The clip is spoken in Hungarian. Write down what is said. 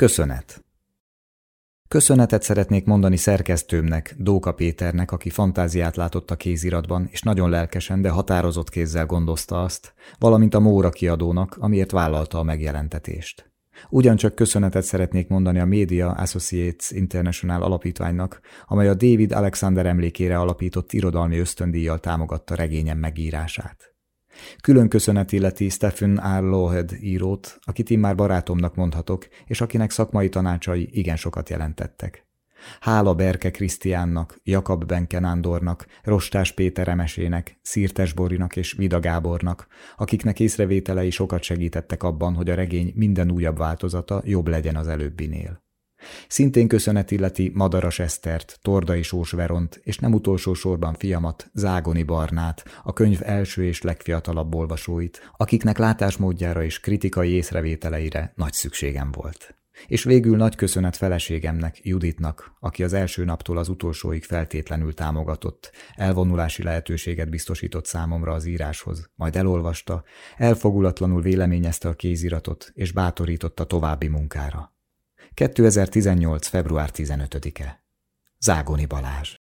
Köszönet! Köszönetet szeretnék mondani szerkesztőmnek, Dóka Péternek, aki fantáziát látott a kéziratban, és nagyon lelkesen, de határozott kézzel gondozta azt, valamint a Móra kiadónak, amiért vállalta a megjelentetést. Ugyancsak köszönetet szeretnék mondani a Media Associates International alapítványnak, amely a David Alexander emlékére alapított irodalmi ösztöndíjjal támogatta regényem megírását. Külön köszönet illeti Stephen R. Lohed írót, akit immár barátomnak mondhatok, és akinek szakmai tanácsai igen sokat jelentettek. Hála Berke Krisztiánnak, Jakab Benke Nándornak, Rostás Péter Emesének, Szirtes Borinak és Vida Gábornak, akiknek észrevételei sokat segítettek abban, hogy a regény minden újabb változata jobb legyen az előbbinél. Szintén köszönet illeti Madaras Esztert, Tordai Sós Veront, és nem utolsó sorban fiamat, Zágoni Barnát, a könyv első és legfiatalabb olvasóit, akiknek látásmódjára és kritikai észrevételeire nagy szükségem volt. És végül nagy köszönet feleségemnek, Juditnak, aki az első naptól az utolsóig feltétlenül támogatott, elvonulási lehetőséget biztosított számomra az íráshoz, majd elolvasta, elfogulatlanul véleményezte a kéziratot, és bátorította további munkára. 2018. február 15-e. Zágoni Balázs